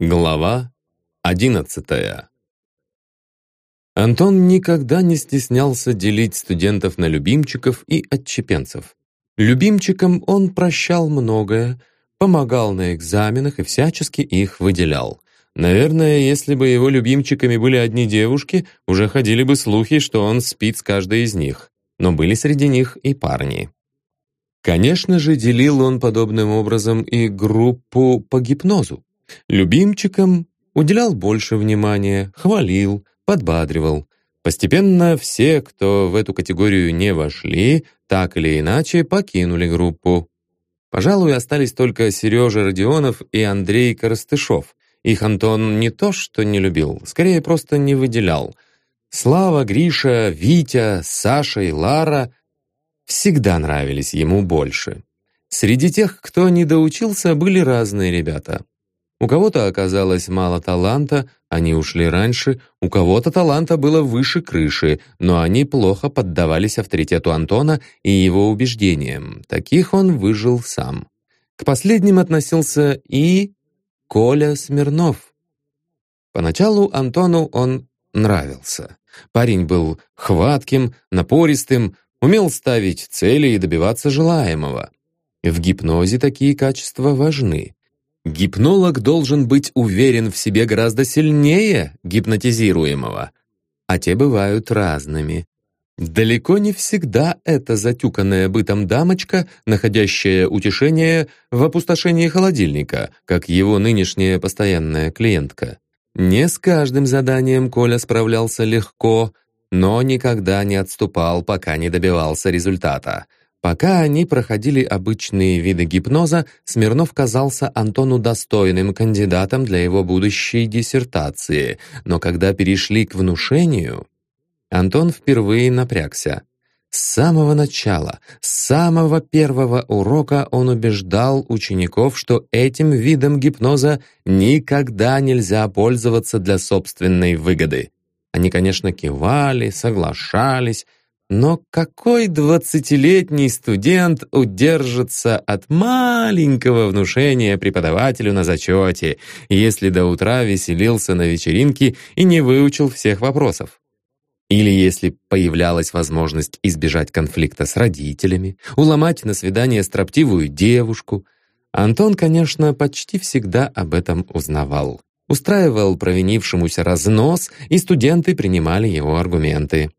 Глава одиннадцатая Антон никогда не стеснялся делить студентов на любимчиков и отчепенцев. Любимчикам он прощал многое, помогал на экзаменах и всячески их выделял. Наверное, если бы его любимчиками были одни девушки, уже ходили бы слухи, что он спит с каждой из них. Но были среди них и парни. Конечно же, делил он подобным образом и группу по гипнозу. Любимчикам уделял больше внимания, хвалил, подбадривал. Постепенно все, кто в эту категорию не вошли, так или иначе покинули группу. Пожалуй, остались только Сережа Родионов и Андрей Коростышов. Их Антон не то что не любил, скорее просто не выделял. Слава, Гриша, Витя, Саша и Лара всегда нравились ему больше. Среди тех, кто не доучился, были разные ребята. У кого-то оказалось мало таланта, они ушли раньше, у кого-то таланта было выше крыши, но они плохо поддавались авторитету Антона и его убеждениям. Таких он выжил сам. К последним относился и Коля Смирнов. Поначалу Антону он нравился. Парень был хватким, напористым, умел ставить цели и добиваться желаемого. В гипнозе такие качества важны. Гипнолог должен быть уверен в себе гораздо сильнее гипнотизируемого, а те бывают разными. Далеко не всегда это затюканная бытом дамочка, находящая утешение в опустошении холодильника, как его нынешняя постоянная клиентка. Не с каждым заданием Коля справлялся легко, но никогда не отступал, пока не добивался результата – Пока они проходили обычные виды гипноза, Смирнов казался Антону достойным кандидатом для его будущей диссертации, но когда перешли к внушению, Антон впервые напрягся. С самого начала, с самого первого урока он убеждал учеников, что этим видом гипноза никогда нельзя пользоваться для собственной выгоды. Они, конечно, кивали, соглашались, но какой двадцатилетний студент удержится от маленького внушения преподавателю на зачете, если до утра веселился на вечеринке и не выучил всех вопросов? Или если появлялась возможность избежать конфликта с родителями, уломать на свидание строптивую девушку? Антон, конечно, почти всегда об этом узнавал. Устраивал провинившемуся разнос, и студенты принимали его аргументы.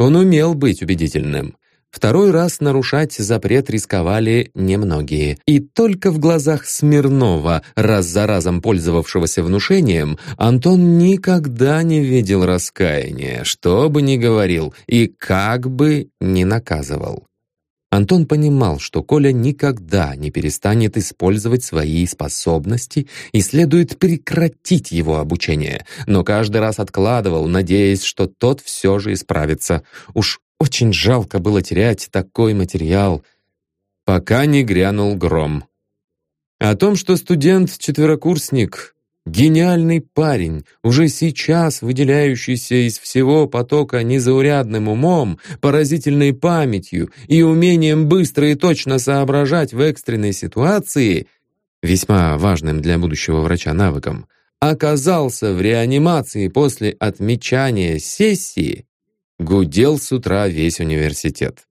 Он умел быть убедительным. Второй раз нарушать запрет рисковали немногие. И только в глазах Смирнова, раз за разом пользовавшегося внушением, Антон никогда не видел раскаяния, что бы ни говорил и как бы ни наказывал. Антон понимал, что Коля никогда не перестанет использовать свои способности и следует прекратить его обучение, но каждый раз откладывал, надеясь, что тот все же исправится. Уж очень жалко было терять такой материал, пока не грянул гром. О том, что студент-четверокурсник Гениальный парень, уже сейчас выделяющийся из всего потока незаурядным умом, поразительной памятью и умением быстро и точно соображать в экстренной ситуации, весьма важным для будущего врача навыком, оказался в реанимации после отмечания сессии, гудел с утра весь университет.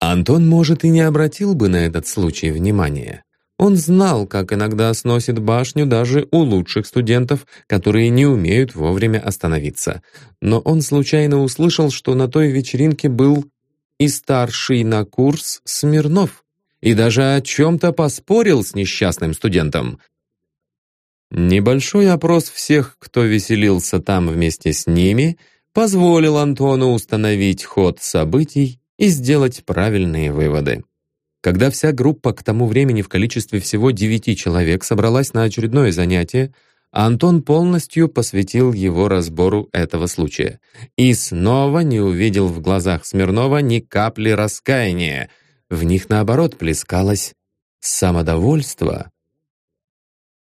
Антон, может, и не обратил бы на этот случай внимания, он знал, как иногда сносит башню даже у лучших студентов, которые не умеют вовремя остановиться. Но он случайно услышал, что на той вечеринке был и старший на курс Смирнов, и даже о чем-то поспорил с несчастным студентом. Небольшой опрос всех, кто веселился там вместе с ними, позволил Антону установить ход событий и сделать правильные выводы. Когда вся группа к тому времени в количестве всего девяти человек собралась на очередное занятие, Антон полностью посвятил его разбору этого случая. И снова не увидел в глазах Смирнова ни капли раскаяния. В них, наоборот, плескалось самодовольство.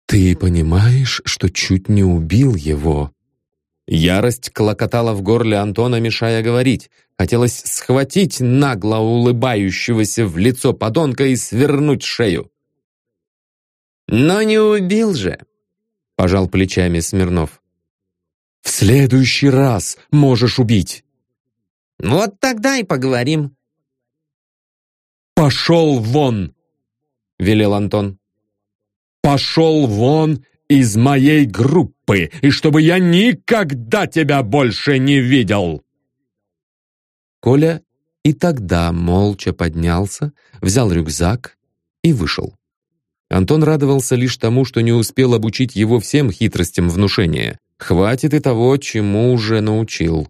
«Ты понимаешь, что чуть не убил его?» Ярость клокотала в горле Антона, мешая говорить. Хотелось схватить нагло улыбающегося в лицо подонка и свернуть шею. «Но не убил же!» пожал плечами Смирнов. «В следующий раз можешь убить!» «Вот тогда и поговорим». «Пошел вон!» — велел Антон. «Пошел вон из моей группы, и чтобы я никогда тебя больше не видел!» Коля и тогда молча поднялся, взял рюкзак и вышел. Антон радовался лишь тому, что не успел обучить его всем хитростям внушения. Хватит и того, чему уже научил.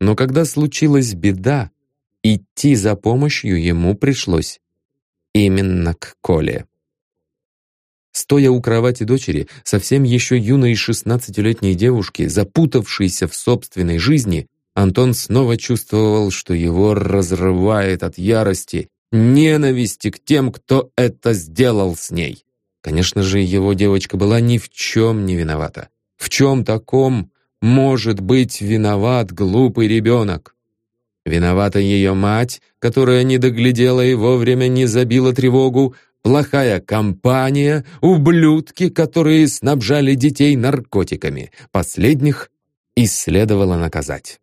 Но когда случилась беда, идти за помощью ему пришлось именно к Коле. Стоя у кровати дочери, совсем еще юной шестнадцатилетней девушки, запутавшейся в собственной жизни, Антон снова чувствовал, что его разрывает от ярости, ненависти к тем, кто это сделал с ней. Конечно же, его девочка была ни в чем не виновата. В чем таком может быть виноват глупый ребенок? Виновата ее мать, которая не доглядела и вовремя не забила тревогу, плохая компания, ублюдки, которые снабжали детей наркотиками. Последних и следовало наказать.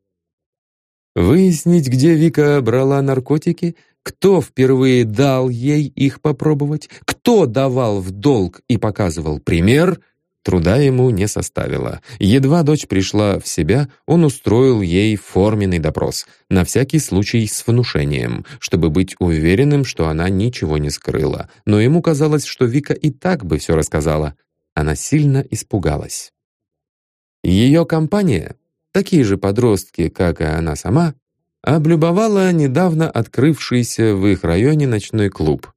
Выяснить, где Вика брала наркотики, кто впервые дал ей их попробовать, кто давал в долг и показывал пример, труда ему не составило. Едва дочь пришла в себя, он устроил ей форменный допрос, на всякий случай с внушением, чтобы быть уверенным, что она ничего не скрыла. Но ему казалось, что Вика и так бы все рассказала. Она сильно испугалась. Ее компания такие же подростки, как и она сама, облюбовала недавно открывшийся в их районе ночной клуб.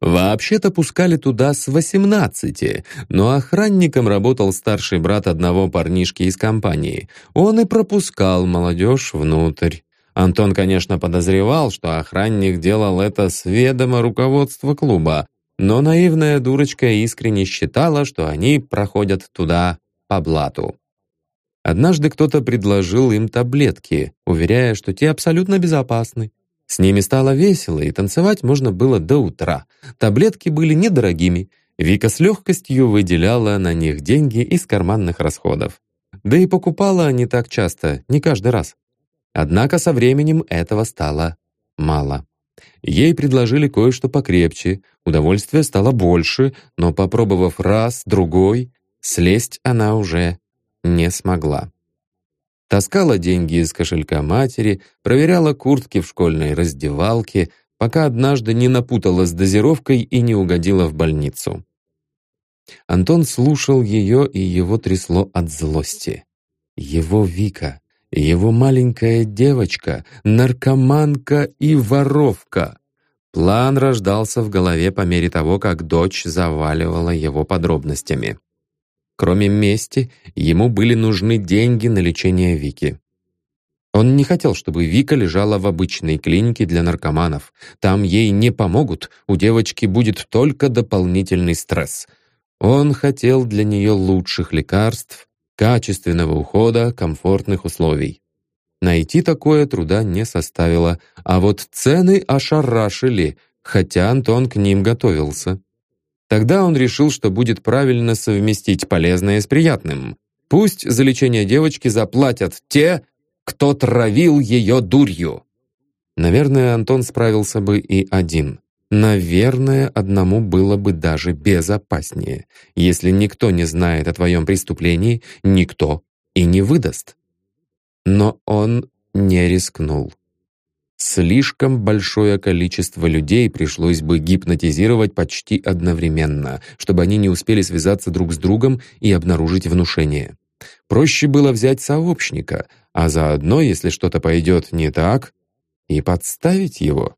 Вообще-то пускали туда с 18, но охранником работал старший брат одного парнишки из компании. Он и пропускал молодежь внутрь. Антон, конечно, подозревал, что охранник делал это с ведома руководства клуба, но наивная дурочка искренне считала, что они проходят туда по блату. Однажды кто-то предложил им таблетки, уверяя, что те абсолютно безопасны. С ними стало весело, и танцевать можно было до утра. Таблетки были недорогими. Вика с легкостью выделяла на них деньги из карманных расходов. Да и покупала не так часто, не каждый раз. Однако со временем этого стало мало. Ей предложили кое-что покрепче, удовольствия стало больше, но попробовав раз, другой, слезть она уже не смогла. Таскала деньги из кошелька матери, проверяла куртки в школьной раздевалке, пока однажды не напутала с дозировкой и не угодила в больницу. Антон слушал ее, и его трясло от злости. Его Вика, его маленькая девочка, наркоманка и воровка. План рождался в голове по мере того, как дочь заваливала его подробностями. Кроме мести, ему были нужны деньги на лечение Вики. Он не хотел, чтобы Вика лежала в обычной клинике для наркоманов. Там ей не помогут, у девочки будет только дополнительный стресс. Он хотел для нее лучших лекарств, качественного ухода, комфортных условий. Найти такое труда не составило, а вот цены ошарашили, хотя Антон к ним готовился. Тогда он решил, что будет правильно совместить полезное с приятным. Пусть за лечение девочки заплатят те, кто травил ее дурью. Наверное, Антон справился бы и один. Наверное, одному было бы даже безопаснее. Если никто не знает о твоем преступлении, никто и не выдаст. Но он не рискнул. Слишком большое количество людей пришлось бы гипнотизировать почти одновременно, чтобы они не успели связаться друг с другом и обнаружить внушение. Проще было взять сообщника, а заодно, если что-то пойдет не так, и подставить его.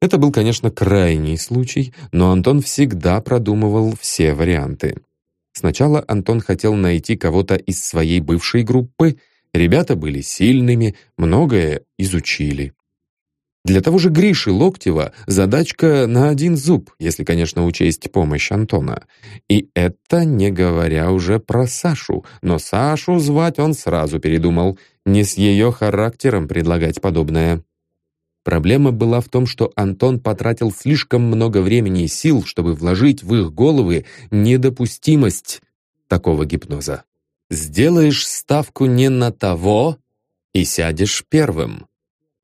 Это был, конечно, крайний случай, но Антон всегда продумывал все варианты. Сначала Антон хотел найти кого-то из своей бывшей группы, ребята были сильными, многое изучили. Для того же Гриши Локтева задачка на один зуб, если, конечно, учесть помощь Антона. И это не говоря уже про Сашу, но Сашу звать он сразу передумал, не с ее характером предлагать подобное. Проблема была в том, что Антон потратил слишком много времени и сил, чтобы вложить в их головы недопустимость такого гипноза. Сделаешь ставку не на того и сядешь первым.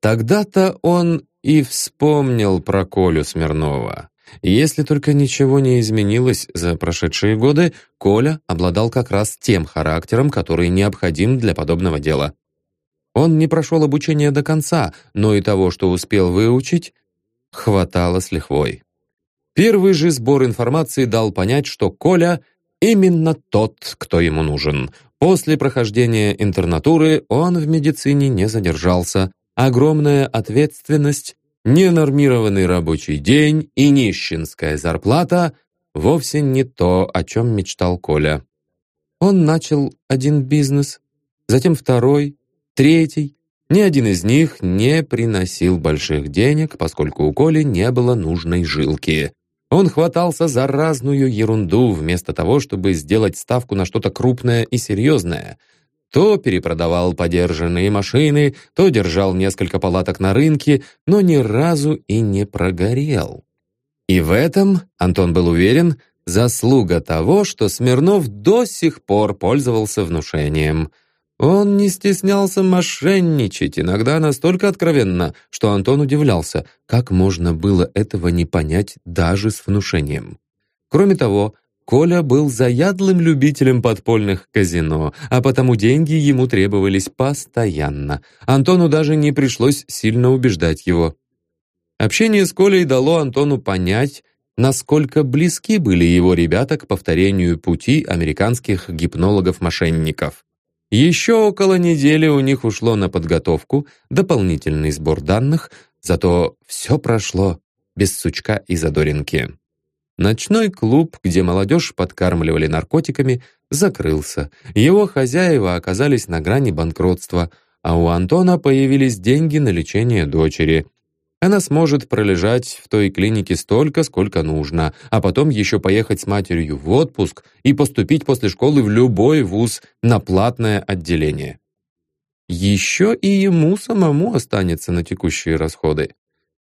Тогда-то он и вспомнил про Колю Смирнова. Если только ничего не изменилось за прошедшие годы, Коля обладал как раз тем характером, который необходим для подобного дела. Он не прошел обучение до конца, но и того, что успел выучить, хватало с лихвой. Первый же сбор информации дал понять, что Коля именно тот, кто ему нужен. После прохождения интернатуры он в медицине не задержался. Огромная ответственность, ненормированный рабочий день и нищенская зарплата вовсе не то, о чем мечтал Коля. Он начал один бизнес, затем второй, третий. Ни один из них не приносил больших денег, поскольку у Коли не было нужной жилки. Он хватался за разную ерунду вместо того, чтобы сделать ставку на что-то крупное и серьезное. То перепродавал подержанные машины, то держал несколько палаток на рынке, но ни разу и не прогорел. И в этом, Антон был уверен, заслуга того, что Смирнов до сих пор пользовался внушением – он не стеснялся мошенничать, иногда настолько откровенно, что Антон удивлялся, как можно было этого не понять даже с внушением. Кроме того, Коля был заядлым любителем подпольных казино, а потому деньги ему требовались постоянно. Антону даже не пришлось сильно убеждать его. Общение с Колей дало Антону понять, насколько близки были его ребята к повторению пути американских гипнологов-мошенников. Еще около недели у них ушло на подготовку, дополнительный сбор данных, зато все прошло без сучка и задоринки. Ночной клуб, где молодежь подкармливали наркотиками, закрылся. Его хозяева оказались на грани банкротства, а у Антона появились деньги на лечение дочери – она сможет пролежать в той клинике столько, сколько нужно, а потом еще поехать с матерью в отпуск и поступить после школы в любой вуз на платное отделение. Еще и ему самому останется на текущие расходы.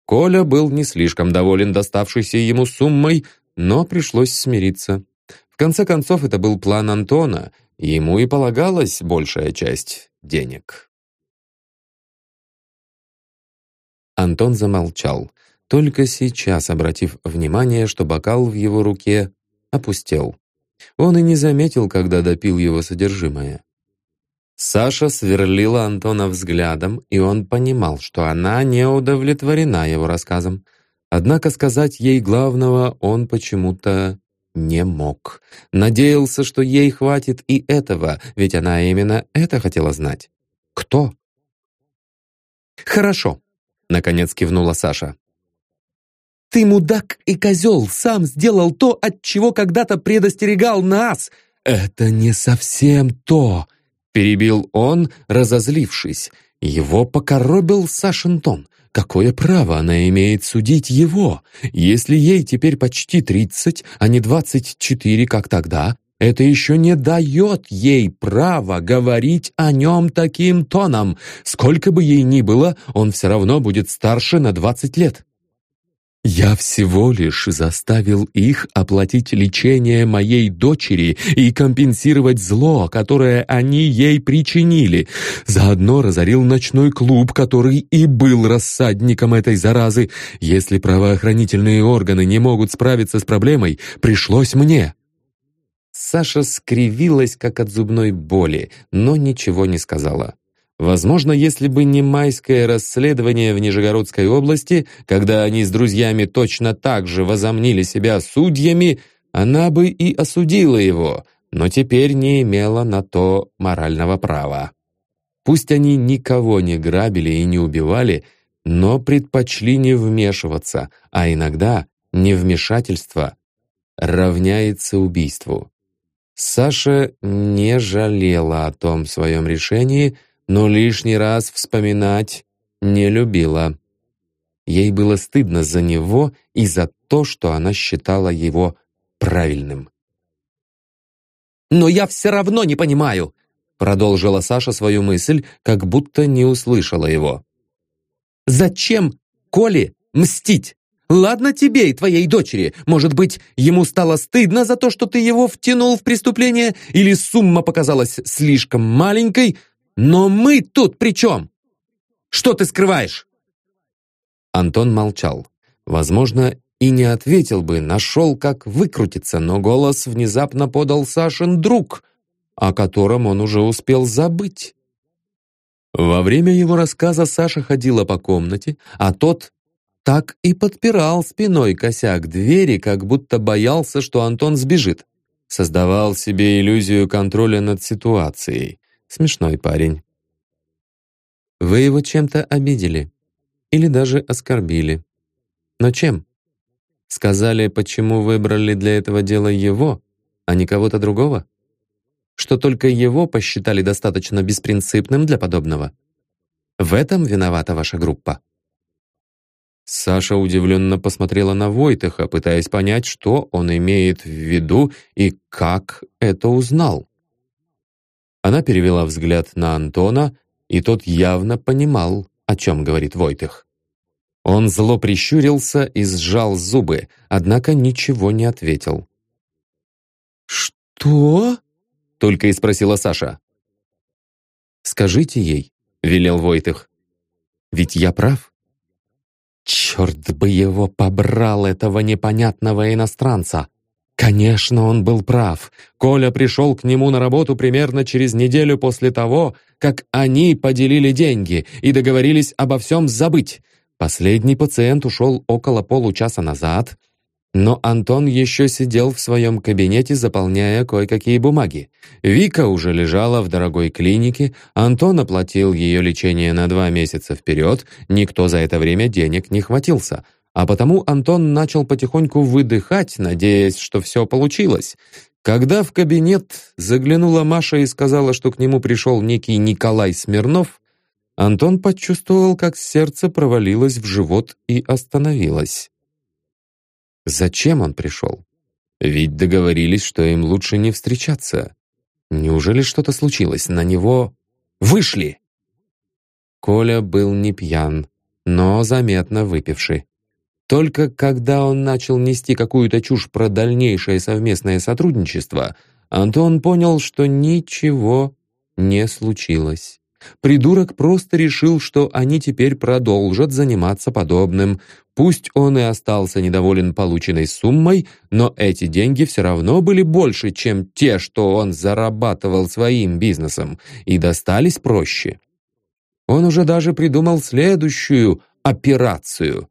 Коля был не слишком доволен доставшейся ему суммой, но пришлось смириться. В конце концов, это был план Антона, ему и полагалась большая часть денег. Антон замолчал, только сейчас обратив внимание, что бокал в его руке опустел. Он и не заметил, когда допил его содержимое. Саша сверлила Антона взглядом, и он понимал, что она не удовлетворена его рассказом. Однако сказать ей главного он почему-то не мог. Надеялся, что ей хватит и этого, ведь она именно это хотела знать. Кто? «Хорошо», Наконец кивнула Саша. «Ты мудак и козел, сам сделал то, от чего когда-то предостерегал нас!» «Это не совсем то!» Перебил он, разозлившись. Его покоробил Сашин тон. Какое право она имеет судить его? Если ей теперь почти тридцать, а не двадцать четыре, как тогда, это еще не дает ей права говорить о нем таким тоном. Сколько бы ей ни было, он все равно будет старше на 20 лет. Я всего лишь заставил их оплатить лечение моей дочери и компенсировать зло, которое они ей причинили. Заодно разорил ночной клуб, который и был рассадником этой заразы. Если правоохранительные органы не могут справиться с проблемой, пришлось мне. Саша скривилась, как от зубной боли, но ничего не сказала. Возможно, если бы не майское расследование в Нижегородской области, когда они с друзьями точно так же возомнили себя судьями, она бы и осудила его, но теперь не имела на то морального права. Пусть они никого не грабили и не убивали, но предпочли не вмешиваться, а иногда невмешательство равняется убийству. Саша не жалела о том своем решении, но лишний раз вспоминать не любила. Ей было стыдно за него и за то, что она считала его правильным. «Но я все равно не понимаю», продолжила Саша свою мысль, как будто не услышала его. «Зачем Коле мстить? Ладно тебе и твоей дочери. Может быть, ему стало стыдно за то, что ты его втянул в преступление, или сумма показалась слишком маленькой, но мы тут при чем? Что ты скрываешь?» Антон молчал. Возможно, и не ответил бы, нашел, как выкрутиться, но голос внезапно подал Сашин друг, о котором он уже успел забыть. Во время его рассказа Саша ходила по комнате, а тот так и подпирал спиной косяк двери, как будто боялся, что Антон сбежит. Создавал себе иллюзию контроля над ситуацией. Смешной парень. Вы его чем-то обидели. Или даже оскорбили. Но чем? Сказали, почему выбрали для этого дела его, а не кого-то другого? Что только его посчитали достаточно беспринципным для подобного? В этом виновата ваша группа. Саша удивленно посмотрела на Войтыха, пытаясь понять, что он имеет в виду и как это узнал. Она перевела взгляд на Антона, и тот явно понимал, о чем говорит Войтых. Он зло прищурился и сжал зубы, однако ничего не ответил. «Что?» — только и спросила Саша. «Скажите ей», — велел Войтых. «Ведь я прав». Черт бы его побрал, этого непонятного иностранца! Конечно, он был прав. Коля пришел к нему на работу примерно через неделю после того, как они поделили деньги и договорились обо всем забыть. Последний пациент ушел около получаса назад, но Антон еще сидел в своем кабинете, заполняя кое-какие бумаги. Вика уже лежала в дорогой клинике, Антон оплатил ее лечение на два месяца вперед, никто за это время денег не хватился. А потому Антон начал потихоньку выдыхать, надеясь, что все получилось. Когда в кабинет заглянула Маша и сказала, что к нему пришел некий Николай Смирнов, Антон почувствовал, как сердце провалилось в живот и остановилось. Зачем он пришел? Ведь договорились, что им лучше не встречаться. Неужели что-то случилось? На него вышли? Коля был не пьян, но заметно выпивший. Только когда он начал нести какую-то чушь про дальнейшее совместное сотрудничество, Антон понял, что ничего не случилось. Придурок просто решил, что они теперь продолжат заниматься подобным. Пусть он и остался недоволен полученной суммой, но эти деньги все равно были больше, чем те, что он зарабатывал своим бизнесом, и достались проще. Он уже даже придумал следующую операцию.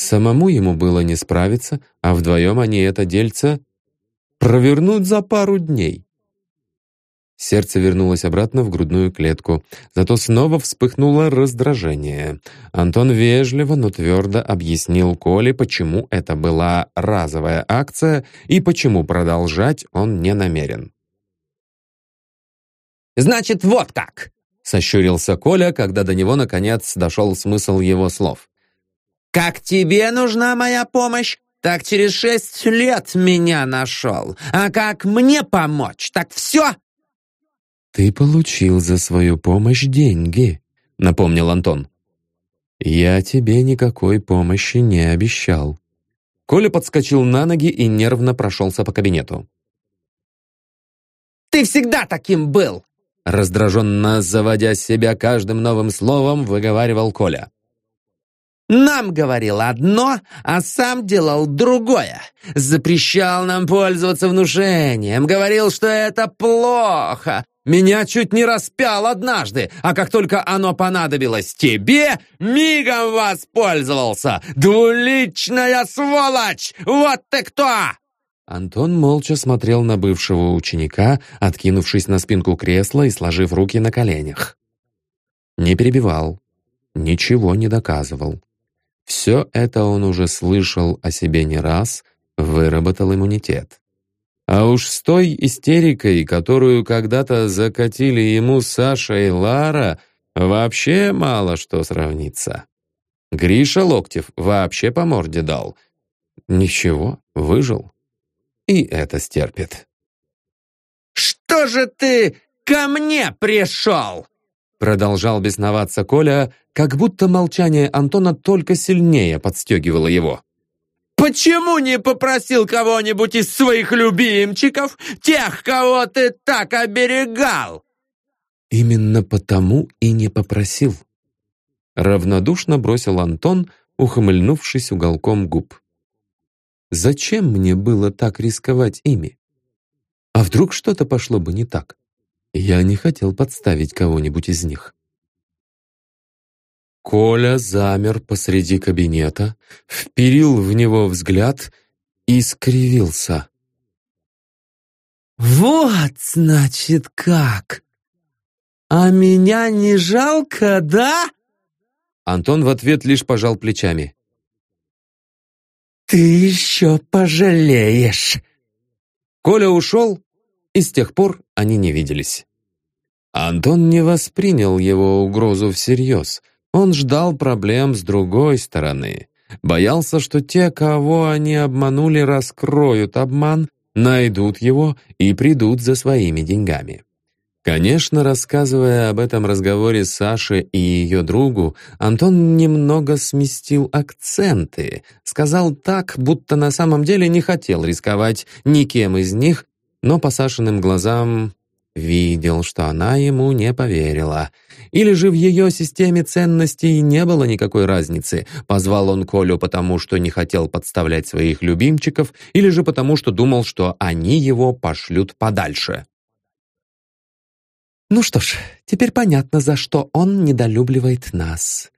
Самому ему было не справиться, а вдвоем они это дельце провернут за пару дней. Сердце вернулось обратно в грудную клетку. Зато снова вспыхнуло раздражение. Антон вежливо, но твердо объяснил Коле, почему это была разовая акция и почему продолжать он не намерен. «Значит, вот как!» — сощурился Коля, когда до него, наконец, дошел смысл его слов. «Как тебе нужна моя помощь, так через шесть лет меня нашел. А как мне помочь, так все «Ты получил за свою помощь деньги», — напомнил Антон. «Я тебе никакой помощи не обещал». Коля подскочил на ноги и нервно прошелся по кабинету. «Ты всегда таким был!» Раздраженно заводя себя каждым новым словом, выговаривал Коля. Нам говорил одно, а сам делал другое. Запрещал нам пользоваться внушением, говорил, что это плохо. Меня чуть не распял однажды, а как только оно понадобилось тебе, мигом воспользовался. Двуличная сволочь! Вот ты кто!» Антон молча смотрел на бывшего ученика, откинувшись на спинку кресла и сложив руки на коленях. Не перебивал, ничего не доказывал. Все это он уже слышал о себе не раз, выработал иммунитет. А уж с той истерикой, которую когда-то закатили ему Саша и Лара, вообще мало что сравнится. Гриша Локтев вообще по морде дал. Ничего, выжил. И это стерпит. «Что же ты ко мне пришел?» Продолжал бесноваться Коля, как будто молчание Антона только сильнее подстегивало его. Почему не попросил кого-нибудь из своих любимчиков, тех, кого ты так оберегал?» «Именно потому и не попросил», — равнодушно бросил Антон, ухмыльнувшись уголком губ. «Зачем мне было так рисковать ими? А вдруг что-то пошло бы не так? Я не хотел подставить кого-нибудь из них». Коля замер посреди кабинета, вперил в него взгляд и скривился. «Вот, значит, как! А меня не жалко, да?» Антон в ответ лишь пожал плечами. «Ты еще пожалеешь!» Коля ушел, и с тех пор они не виделись. Антон не воспринял его угрозу всерьез — он ждал проблем с другой стороны. Боялся, что те, кого они обманули, раскроют обман, найдут его и придут за своими деньгами. Конечно, рассказывая об этом разговоре с Сашей и ее другу, Антон немного сместил акценты, сказал так, будто на самом деле не хотел рисковать никем из них, но по Сашиным глазам видел, что она ему не поверила. Или же в ее системе ценностей не было никакой разницы. Позвал он Колю потому, что не хотел подставлять своих любимчиков, или же потому, что думал, что они его пошлют подальше. «Ну что ж, теперь понятно, за что он недолюбливает нас»,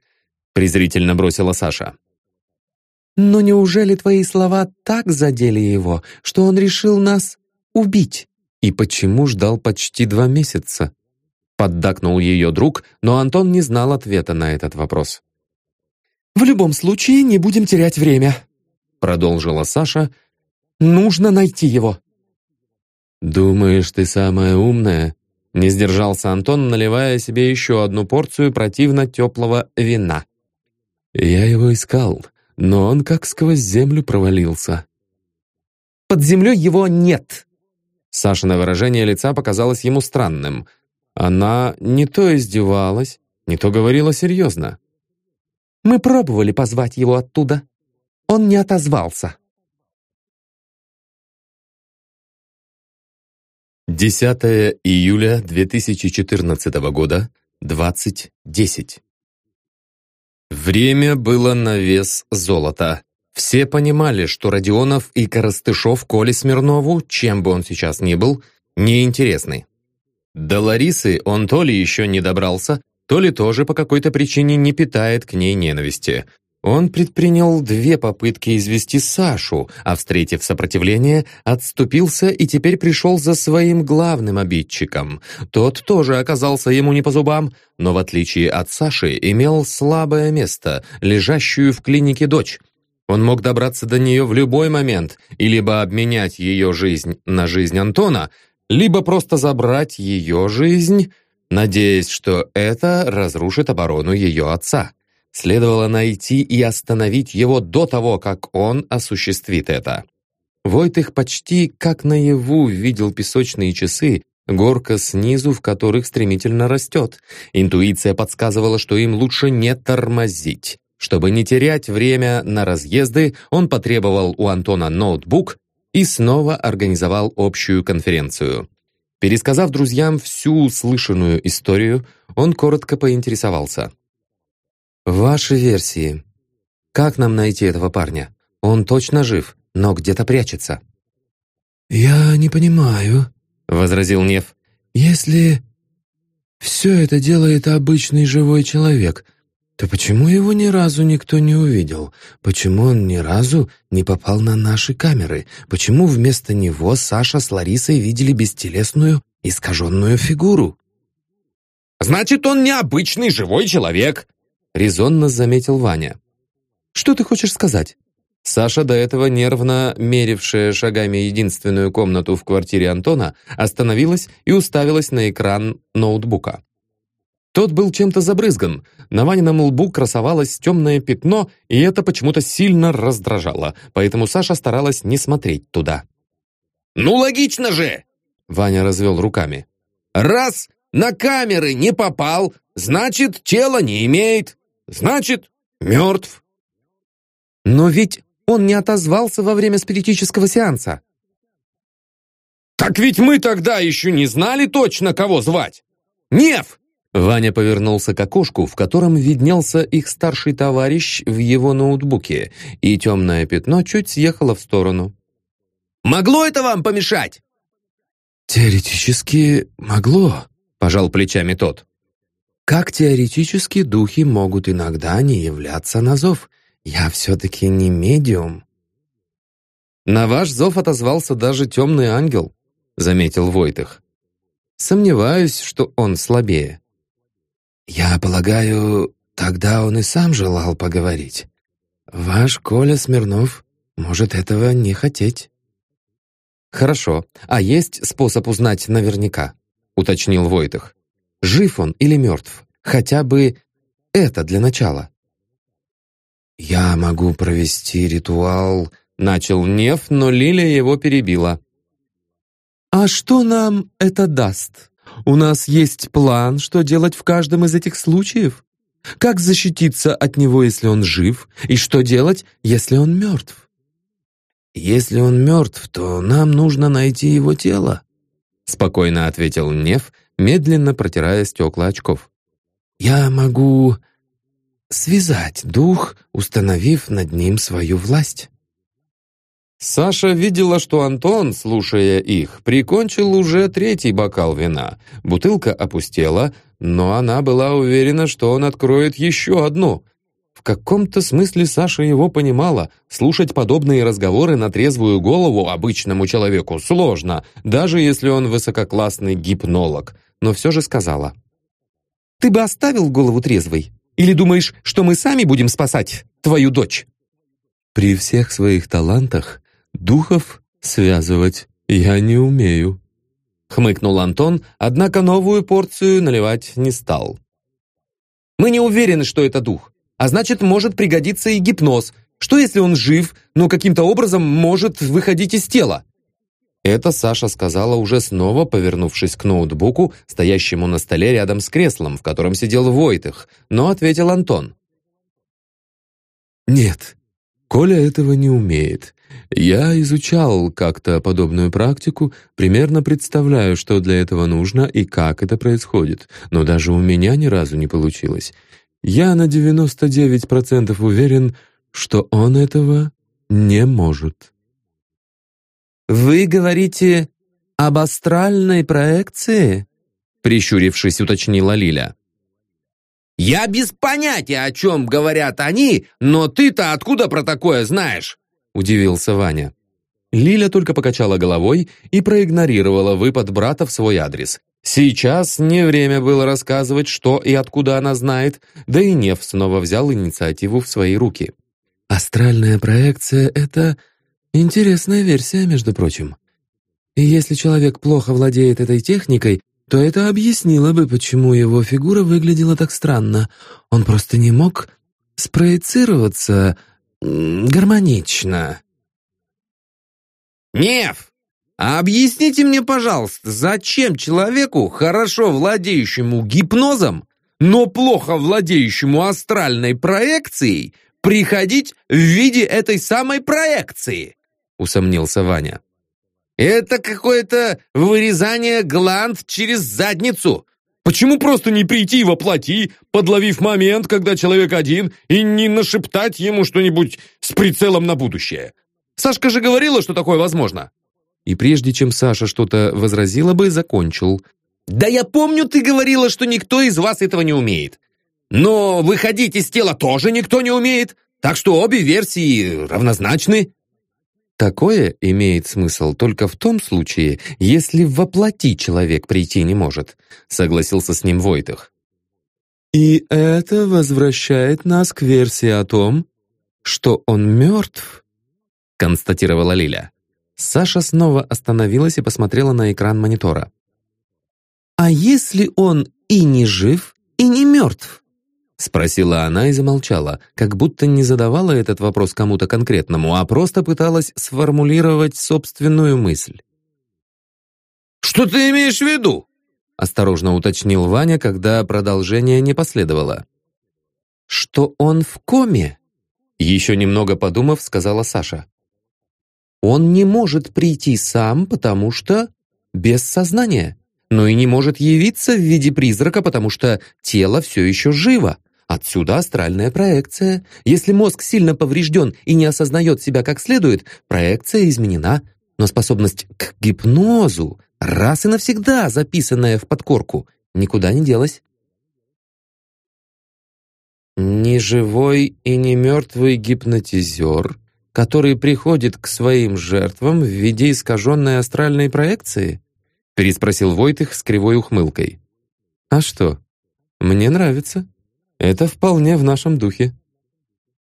презрительно бросила Саша. «Но неужели твои слова так задели его, что он решил нас убить?» И почему ждал почти два месяца? Поддакнул ее друг, но Антон не знал ответа на этот вопрос. «В любом случае, не будем терять время», продолжила Саша. «Нужно найти его». «Думаешь, ты самая умная?» Не сдержался Антон, наливая себе еще одну порцию противно теплого вина. «Я его искал, но он как сквозь землю провалился». «Под землей его нет», Сашино выражение лица показалось ему странным. Она не то издевалась, не то говорила серьезно. «Мы пробовали позвать его оттуда. Он не отозвался». 10 июля 2014 года, 20.10. Время было на вес золота. Все понимали, что Родионов и Коростышов Коле Смирнову, чем бы он сейчас ни был, неинтересны. До Ларисы он то ли еще не добрался, то ли тоже по какой-то причине не питает к ней ненависти. Он предпринял две попытки извести Сашу, а, встретив сопротивление, отступился и теперь пришел за своим главным обидчиком. Тот тоже оказался ему не по зубам, но в отличие от Саши имел слабое место, лежащую в клинике дочь, он мог добраться до нее в любой момент и либо обменять ее жизнь на жизнь Антона, либо просто забрать ее жизнь, надеясь, что это разрушит оборону ее отца. Следовало найти и остановить его до того, как он осуществит это. Войтых почти как наяву видел песочные часы, горка снизу, в которых стремительно растет. Интуиция подсказывала, что им лучше не тормозить. Чтобы не терять время на разъезды, он потребовал у Антона ноутбук и снова организовал общую конференцию. Пересказав друзьям всю услышанную историю, он коротко поинтересовался. «Ваши версии. Как нам найти этого парня? Он точно жив, но где-то прячется». «Я не понимаю», — возразил Нев. «Если все это делает обычный живой человек, то почему его ни разу никто не увидел? Почему он ни разу не попал на наши камеры? Почему вместо него Саша с Ларисой видели бестелесную, искаженную фигуру? «Значит, он необычный живой человек», — резонно заметил Ваня. «Что ты хочешь сказать?» Саша, до этого нервно мерившая шагами единственную комнату в квартире Антона, остановилась и уставилась на экран ноутбука. Тот был чем-то забрызган. На Ванином лбу красовалось темное пятно, и это почему-то сильно раздражало, поэтому Саша старалась не смотреть туда. «Ну, логично же!» Ваня развел руками. «Раз на камеры не попал, значит, тело не имеет. Значит, мертв». «Но ведь Он не отозвался во время спиритического сеанса». «Так ведь мы тогда еще не знали точно, кого звать! Нев!» Ваня повернулся к окошку, в котором виднелся их старший товарищ в его ноутбуке, и темное пятно чуть съехало в сторону. «Могло это вам помешать?» «Теоретически могло», — пожал плечами тот. «Как теоретически духи могут иногда не являться на зов? Я все-таки не медиум». «На ваш зов отозвался даже темный ангел», — заметил Войтых. «Сомневаюсь, что он слабее». «Я полагаю, тогда он и сам желал поговорить. Ваш Коля Смирнов может этого не хотеть». «Хорошо. А есть способ узнать наверняка?» — уточнил Войтых. «Жив он или мертв? Хотя бы это для начала». «Я могу провести ритуал...» — начал Нев, но Лилия его перебила. «А что нам это даст?» У нас есть план, что делать в каждом из этих случаев? Как защититься от него, если он жив, и что делать, если он мертв? «Если он мертв, то нам нужно найти его тело», спокойно ответил Нев, медленно протирая стекла очков. «Я могу связать дух, установив над ним свою власть». Саша видела, что Антон, слушая их, прикончил уже третий бокал вина. Бутылка опустела, но она была уверена, что он откроет еще одну. В каком-то смысле Саша его понимала. Слушать подобные разговоры на трезвую голову обычному человеку сложно, даже если он высококлассный гипнолог. Но все же сказала. «Ты бы оставил голову трезвой? Или думаешь, что мы сами будем спасать твою дочь?» При всех своих талантах Духов связывать я не умею. Хмыкнул Антон, однако новую порцию наливать не стал. Мы не уверены, что это дух. А значит, может пригодиться и гипноз. Что если он жив, но каким-то образом может выходить из тела? Это Саша сказала уже снова, повернувшись к ноутбуку, стоящему на столе рядом с креслом, в котором сидел Войтых, но ответил Антон. «Нет, Коля этого не умеет. Я изучал как-то подобную практику, примерно представляю, что для этого нужно и как это происходит, но даже у меня ни разу не получилось. Я на 99% уверен, что он этого не может. «Вы говорите об астральной проекции?» Прищурившись, уточнила Лиля. «Я без понятия, о чем говорят они, но ты-то откуда про такое знаешь?» — удивился Ваня. Лиля только покачала головой и проигнорировала выпад брата в свой адрес. Сейчас не время было рассказывать, что и откуда она знает, да и Нев снова взял инициативу в свои руки. «Астральная проекция — это интересная версия, между прочим. И если человек плохо владеет этой техникой, то это объяснило бы, почему его фигура выглядела так странно. Он просто не мог спроецироваться гармонично. «Нев, а объясните мне, пожалуйста, зачем человеку, хорошо владеющему гипнозом, но плохо владеющему астральной проекцией, приходить в виде этой самой проекции?» усомнился Ваня. «Это какое-то вырезание гланд через задницу. Почему просто не прийти в оплати, подловив момент, когда человек один, и не нашептать ему что-нибудь с прицелом на будущее? Сашка же говорила, что такое возможно. И прежде чем Саша что-то возразила бы, закончил. Да я помню, ты говорила, что никто из вас этого не умеет. Но выходить из тела тоже никто не умеет, так что обе версии равнозначны. Такое имеет смысл только в том случае, если воплоти человек прийти не может, согласился с ним Войтых. И это возвращает нас к версии о том, что он мертв, констатировала Лиля. Саша снова остановилась и посмотрела на экран монитора. «А если он и не жив, и не мертв?» Спросила она и замолчала, как будто не задавала этот вопрос кому-то конкретному, а просто пыталась сформулировать собственную мысль. «Что ты имеешь в виду?» осторожно уточнил Ваня, когда продолжение не последовало. «Что он в коме Еще немного подумав, сказала Саша. Он не может прийти сам, потому что без сознания, но и не может явиться в виде призрака, потому что тело все еще живо. Отсюда астральная проекция. Если мозг сильно поврежден и не осознает себя как следует, проекция изменена, но способность к гипнозу, раз и навсегда записанная в подкорку, никуда не делась. Ни живой и не мертвый гипнотизер, который приходит к своим жертвам в виде искаженной астральной проекции? Переспросил Войтых с кривой ухмылкой. А что? Мне нравится. Это вполне в нашем духе.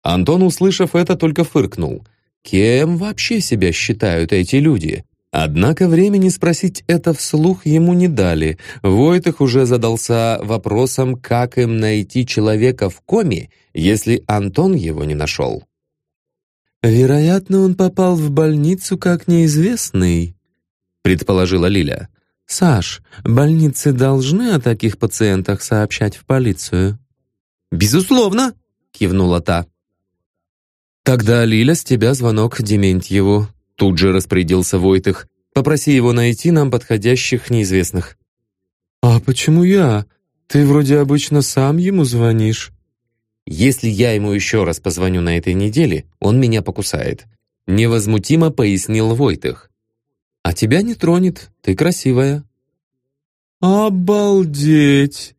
Антон, услышав это, только фыркнул — Кем вообще себя считают эти люди? Однако времени спросить это вслух ему не дали. Войтых уже задался вопросом, как им найти человека в коме, если Антон его не нашел. «Вероятно, он попал в больницу как неизвестный», — предположила Лиля. «Саш, больницы должны о таких пациентах сообщать в полицию?» «Безусловно», — кивнула та. «Тогда, Лиля, с тебя звонок Дементьеву», — тут же распорядился Войтых. «Попроси его найти нам подходящих неизвестных». «А почему я? Ты вроде обычно сам ему звонишь». «Если я ему еще раз позвоню на этой неделе, он меня покусает», — невозмутимо пояснил Войтых. «А тебя не тронет, ты красивая». «Обалдеть!»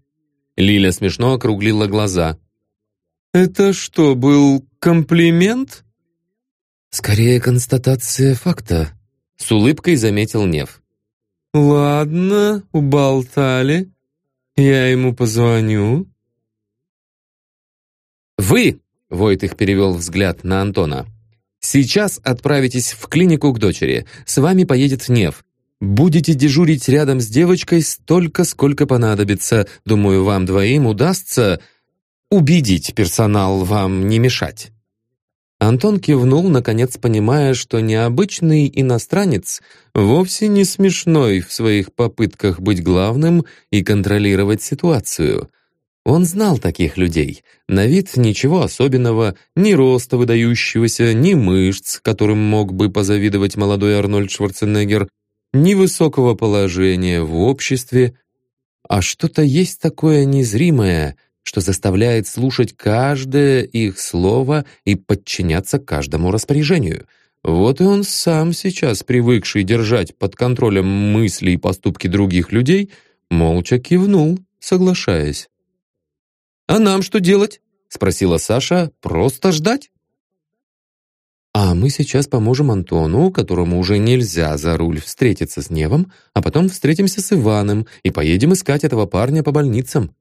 Лиля смешно округлила глаза. «Это что, был комплимент?» «Скорее констатация факта», — с улыбкой заметил Нев. «Ладно, уболтали. Я ему позвоню». «Вы», — Войтых перевел взгляд на Антона, «сейчас отправитесь в клинику к дочери. С вами поедет Нев. Будете дежурить рядом с девочкой столько, сколько понадобится. Думаю, вам двоим удастся убедить персонал вам не мешать». Антон кивнул, наконец понимая, что необычный иностранец вовсе не смешной в своих попытках быть главным и контролировать ситуацию. Он знал таких людей. На вид ничего особенного, ни роста выдающегося, ни мышц, которым мог бы позавидовать молодой Арнольд Шварценеггер, ни высокого положения в обществе. А что-то есть такое незримое — что заставляет слушать каждое их слово и подчиняться каждому распоряжению. Вот и он сам сейчас, привыкший держать под контролем мысли и поступки других людей, молча кивнул, соглашаясь. «А нам что делать?» — спросила Саша. «Просто ждать?» «А мы сейчас поможем Антону, которому уже нельзя за руль встретиться с Невом, а потом встретимся с Иваном и поедем искать этого парня по больницам.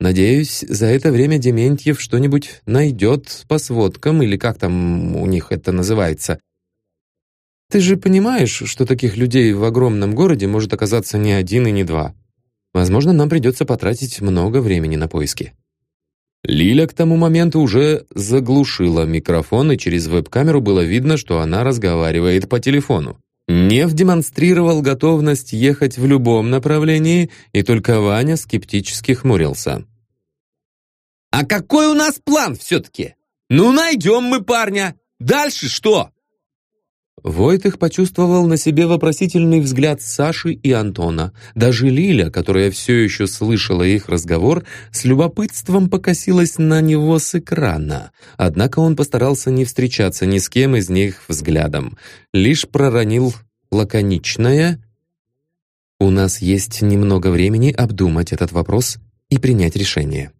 Надеюсь, за это время Дементьев что-нибудь найдет по сводкам или как там у них это называется. Ты же понимаешь, что таких людей в огромном городе может оказаться не один и не два. Возможно, нам придется потратить много времени на поиски». Лиля к тому моменту уже заглушила микрофон, и через веб-камеру было видно, что она разговаривает по телефону. Нев демонстрировал готовность ехать в любом направлении, и только Ваня скептически хмурился. «А какой у нас план все-таки? Ну, найдем мы парня! Дальше что?» Войтых почувствовал на себе вопросительный взгляд Саши и Антона. Даже Лиля, которая все еще слышала их разговор, с любопытством покосилась на него с экрана. Однако он постарался не встречаться ни с кем из них взглядом. Лишь проронил лаконичное «У нас есть немного времени обдумать этот вопрос и принять решение».